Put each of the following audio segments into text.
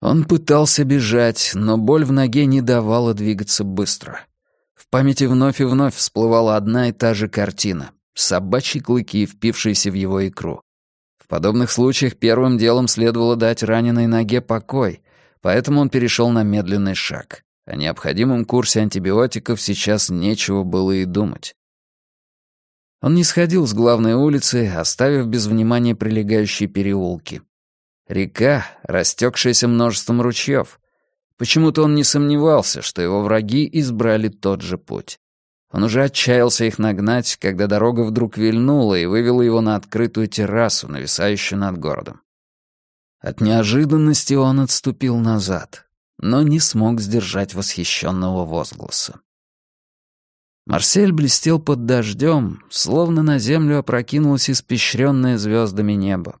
Он пытался бежать, но боль в ноге не давала двигаться быстро. В памяти вновь и вновь всплывала одна и та же картина — собачьи клыки, впившиеся в его икру. В подобных случаях первым делом следовало дать раненой ноге покой, поэтому он перешел на медленный шаг. О необходимом курсе антибиотиков сейчас нечего было и думать. Он не сходил с главной улицы, оставив без внимания прилегающие переулки. Река, растекшаяся множеством ручьев. Почему-то он не сомневался, что его враги избрали тот же путь. Он уже отчаялся их нагнать, когда дорога вдруг вильнула и вывела его на открытую террасу, нависающую над городом. От неожиданности он отступил назад, но не смог сдержать восхищенного возгласа. Марсель блестел под дождем, словно на землю опрокинулось испещренное звездами небо.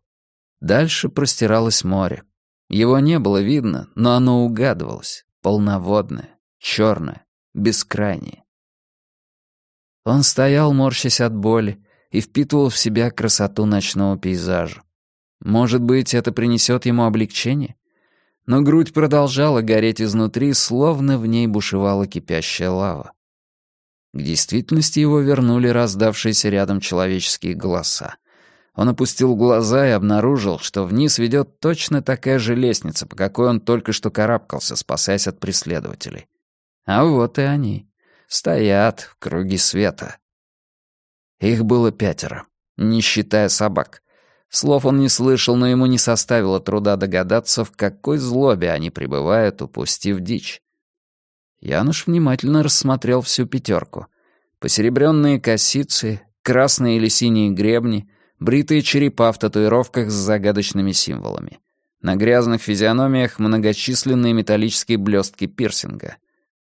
Дальше простиралось море. Его не было видно, но оно угадывалось. Полноводное, черное, бескрайнее. Он стоял, морщась от боли, и впитывал в себя красоту ночного пейзажа. Может быть, это принесет ему облегчение? Но грудь продолжала гореть изнутри, словно в ней бушевала кипящая лава. К действительности его вернули раздавшиеся рядом человеческие голоса. Он опустил глаза и обнаружил, что вниз ведет точно такая же лестница, по какой он только что карабкался, спасаясь от преследователей. А вот и они. Стоят в круге света. Их было пятеро, не считая собак. Слов он не слышал, но ему не составило труда догадаться, в какой злобе они пребывают, упустив дичь. Януш внимательно рассмотрел всю пятерку. Посеребренные косицы, красные или синие гребни — бритые черепа в татуировках с загадочными символами. На грязных физиономиях многочисленные металлические блестки пирсинга.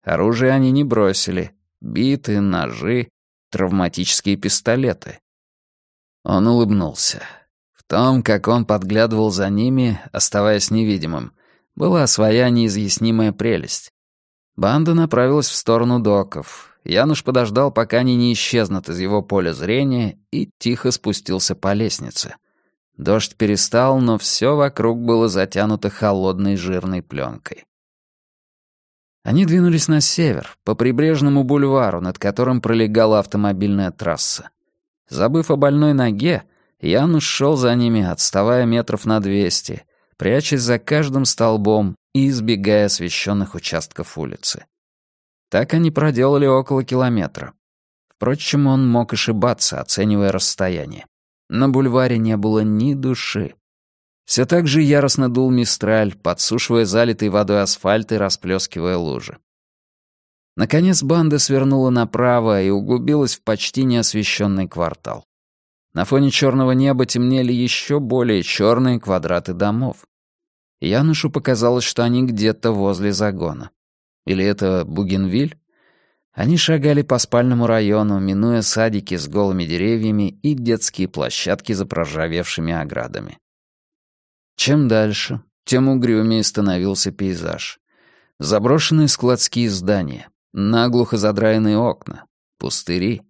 Оружие они не бросили. Биты, ножи, травматические пистолеты. Он улыбнулся. В том, как он подглядывал за ними, оставаясь невидимым, была своя неизъяснимая прелесть. Банда направилась в сторону доков. Януш подождал, пока они не исчезнут из его поля зрения, и тихо спустился по лестнице. Дождь перестал, но все вокруг было затянуто холодной жирной пленкой. Они двинулись на север, по прибрежному бульвару, над которым пролегала автомобильная трасса. Забыв о больной ноге, Януш шел за ними, отставая метров на двести, прячась за каждым столбом и избегая освещенных участков улицы. Так они проделали около километра. Впрочем, он мог ошибаться, оценивая расстояние. На бульваре не было ни души. Все так же яростно дул мистраль, подсушивая залитый водой асфальт и расплескивая лужи. Наконец банда свернула направо и углубилась в почти неосвещенный квартал. На фоне черного неба темнели еще более черные квадраты домов. Янушу показалось, что они где-то возле загона. Или это Бугенвиль? Они шагали по спальному району, минуя садики с голыми деревьями и детские площадки за проржавевшими оградами. Чем дальше, тем угрюмее становился пейзаж. Заброшенные складские здания, наглухо задраенные окна, пустыри.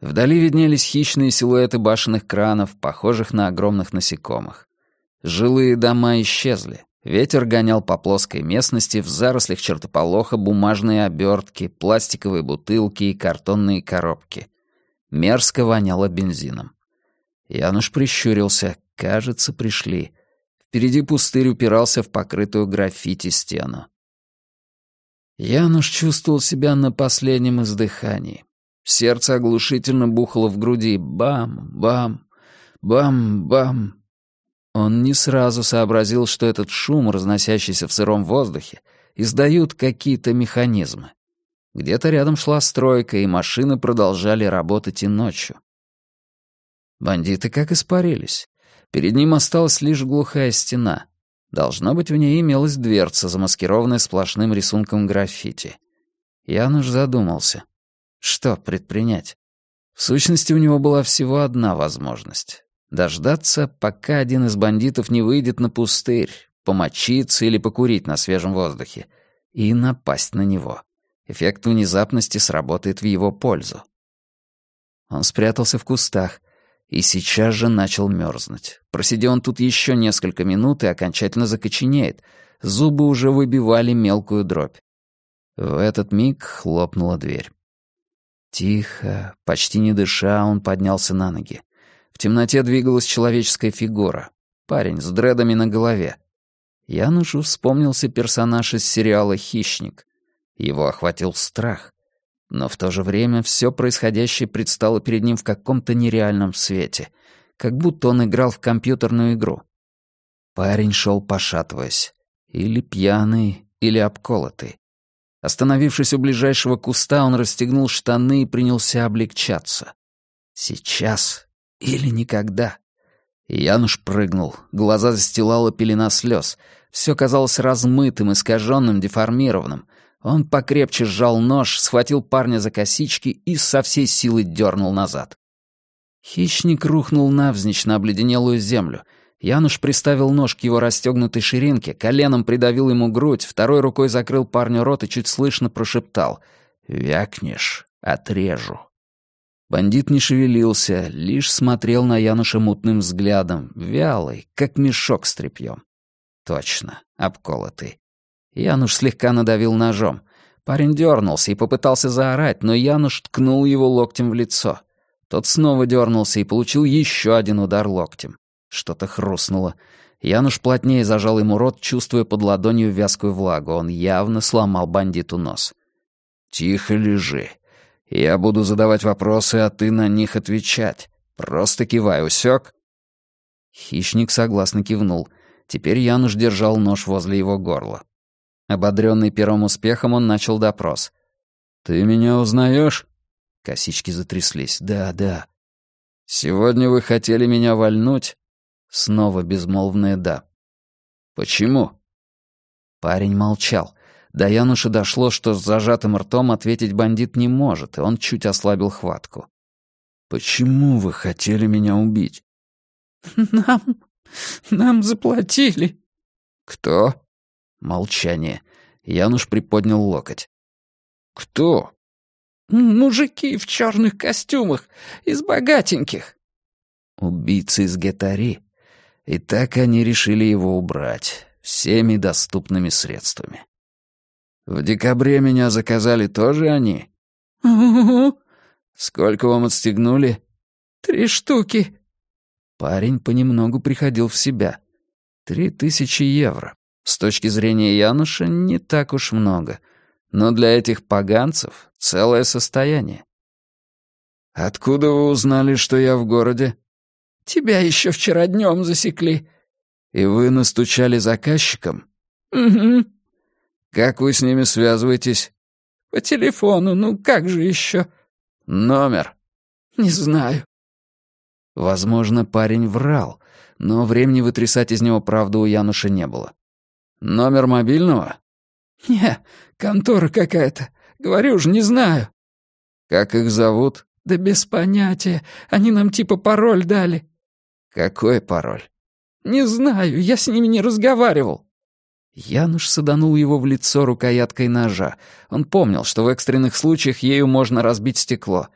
Вдали виднелись хищные силуэты башенных кранов, похожих на огромных насекомых. Жилые дома исчезли. Ветер гонял по плоской местности в зарослях чертополоха бумажные обертки, пластиковые бутылки и картонные коробки. Мерзко воняло бензином. Януш прищурился. Кажется, пришли. Впереди пустырь упирался в покрытую граффити стену. Януш чувствовал себя на последнем издыхании. Сердце оглушительно бухало в груди. Бам, бам, бам, бам. Он не сразу сообразил, что этот шум, разносящийся в сыром воздухе, издают какие-то механизмы. Где-то рядом шла стройка, и машины продолжали работать и ночью. Бандиты как испарились. Перед ним осталась лишь глухая стена. Должно быть, в ней имелась дверца, замаскированная сплошным рисунком граффити. Януш задумался. Что предпринять? В сущности, у него была всего одна возможность Дождаться, пока один из бандитов не выйдет на пустырь, помочиться или покурить на свежем воздухе, и напасть на него. Эффект внезапности сработает в его пользу. Он спрятался в кустах и сейчас же начал мерзнуть. Просидя он тут еще несколько минут и окончательно закоченеет, Зубы уже выбивали мелкую дробь. В этот миг хлопнула дверь. Тихо, почти не дыша, он поднялся на ноги. В темноте двигалась человеческая фигура. Парень с дредами на голове. Янушу вспомнился персонаж из сериала «Хищник». Его охватил страх. Но в то же время все происходящее предстало перед ним в каком-то нереальном свете, как будто он играл в компьютерную игру. Парень шел пошатываясь. Или пьяный, или обколотый. Остановившись у ближайшего куста, он расстегнул штаны и принялся облегчаться. Сейчас или никогда. Януш прыгнул, глаза застилала пелена слез. Все казалось размытым, искаженным, деформированным. Он покрепче сжал нож, схватил парня за косички и со всей силы дернул назад. Хищник рухнул навзничь на обледенелую землю — Януш приставил нож к его расстегнутой ширинке, коленом придавил ему грудь, второй рукой закрыл парню рот и чуть слышно прошептал «Вякнешь, отрежу». Бандит не шевелился, лишь смотрел на Януша мутным взглядом, вялый, как мешок с тряпьем. Точно, обколотый. Януш слегка надавил ножом. Парень дернулся и попытался заорать, но Януш ткнул его локтем в лицо. Тот снова дернулся и получил еще один удар локтем. Что-то хрустнуло. Януш плотнее зажал ему рот, чувствуя под ладонью вязкую влагу. Он явно сломал бандиту нос. «Тихо лежи. Я буду задавать вопросы, а ты на них отвечать. Просто кивай, усек?» Хищник согласно кивнул. Теперь Януш держал нож возле его горла. Ободренный первым успехом, он начал допрос. «Ты меня узнаешь?» Косички затряслись. «Да, да». «Сегодня вы хотели меня вальнуть?» Снова безмолвное «да». «Почему?» Парень молчал. До Януша дошло, что с зажатым ртом ответить бандит не может, и он чуть ослабил хватку. «Почему вы хотели меня убить?» «Нам... нам заплатили». «Кто?» Молчание. Януш приподнял локоть. «Кто?» «Мужики в черных костюмах, из богатеньких». «Убийцы из Гетари», и так они решили его убрать всеми доступными средствами. В декабре меня заказали тоже они? Угу. Сколько вам отстегнули? Три штуки. Парень понемногу приходил в себя. Три тысячи евро. С точки зрения Януша не так уж много. Но для этих поганцев целое состояние. «Откуда вы узнали, что я в городе?» Тебя еще вчера днем засекли». «И вы настучали заказчикам?» «Угу». «Как вы с ними связываетесь?» «По телефону, ну как же еще?» «Номер?» «Не знаю». Возможно, парень врал, но времени вытрясать из него правду у Януша не было. «Номер мобильного?» «Не, контора какая-то. Говорю же, не знаю». «Как их зовут?» «Да без понятия. Они нам типа пароль дали». «Какой пароль?» «Не знаю, я с ними не разговаривал». Януш саданул его в лицо рукояткой ножа. Он помнил, что в экстренных случаях ею можно разбить стекло.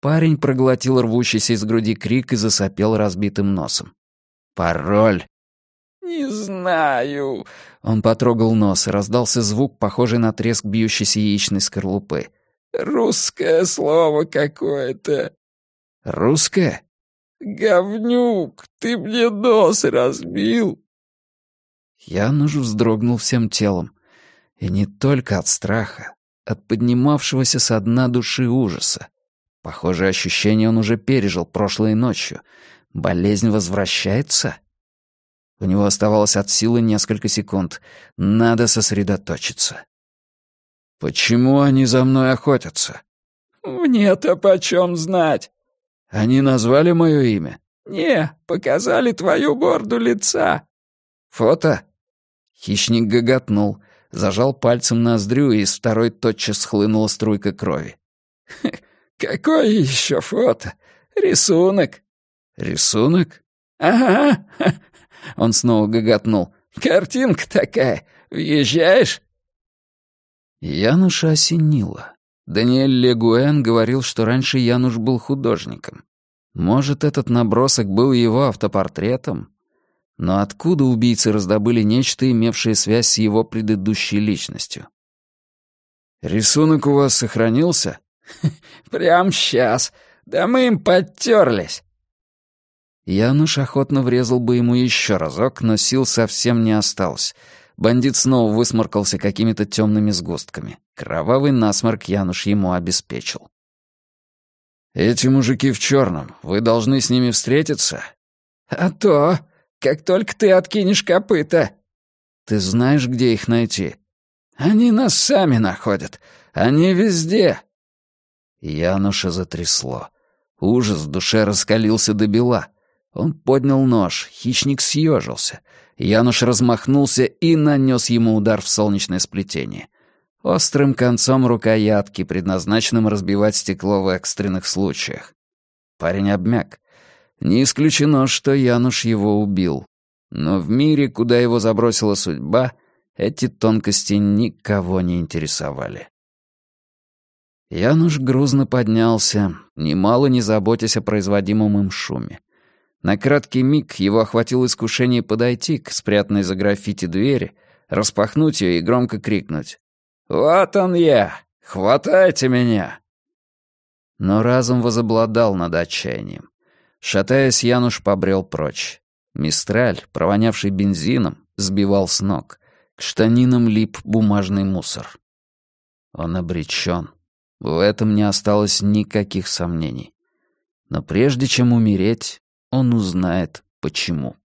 Парень проглотил рвущийся из груди крик и засопел разбитым носом. «Пароль!» «Не знаю». Он потрогал нос, и раздался звук, похожий на треск бьющейся яичной скорлупы. «Русское слово какое-то». «Русское?» «Говнюк, ты мне нос разбил!» Януш вздрогнул всем телом. И не только от страха, от поднимавшегося со дна души ужаса. Похоже, ощущение он уже пережил прошлой ночью. Болезнь возвращается? У него оставалось от силы несколько секунд. Надо сосредоточиться. «Почему они за мной охотятся?» «Мне-то почем знать?» Они назвали мое имя? Не, показали твою борду лица. Фото? Хищник гоготнул, зажал пальцем ноздрю, и из второй тотчас схлынула струйка крови. «Какое еще фото? Рисунок». «Рисунок?» «Ага». Он снова гоготнул. «Картинка такая. Въезжаешь?» Януша осенило. Даниэль Легуэн говорил, что раньше Януш был художником. Может, этот набросок был его автопортретом? Но откуда убийцы раздобыли нечто, имевшее связь с его предыдущей личностью? «Рисунок у вас сохранился?» «Прям сейчас. Да мы им подтерлись». Януш охотно врезал бы ему еще разок, но сил совсем не осталось. Бандит снова высморкался какими-то темными сгустками. Кровавый насморк Януш ему обеспечил. «Эти мужики в черном. Вы должны с ними встретиться?» «А то, как только ты откинешь копыта». «Ты знаешь, где их найти?» «Они нас сами находят. Они везде». Януша затрясло. Ужас в душе раскалился до бела. Он поднял нож, хищник съежился. Януш размахнулся и нанес ему удар в солнечное сплетение. Острым концом рукоятки, предназначенным разбивать стекло в экстренных случаях. Парень обмяк. Не исключено, что Януш его убил. Но в мире, куда его забросила судьба, эти тонкости никого не интересовали. Януш грузно поднялся, немало не заботясь о производимом им шуме. На краткий миг его охватило искушение подойти к спрятанной за граффити двери, распахнуть ее и громко крикнуть «Вот он я! Хватайте меня!» Но разум возобладал над отчаянием. Шатаясь, Януш побрел прочь. Мистраль, провонявший бензином, сбивал с ног. К штанинам лип бумажный мусор. Он обречен. В этом не осталось никаких сомнений. Но прежде чем умереть, он узнает, почему.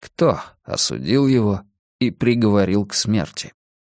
Кто осудил его и приговорил к смерти.